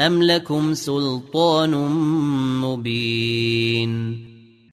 أم لكم سلطان مبين